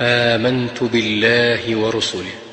آمنت بالله ورسله.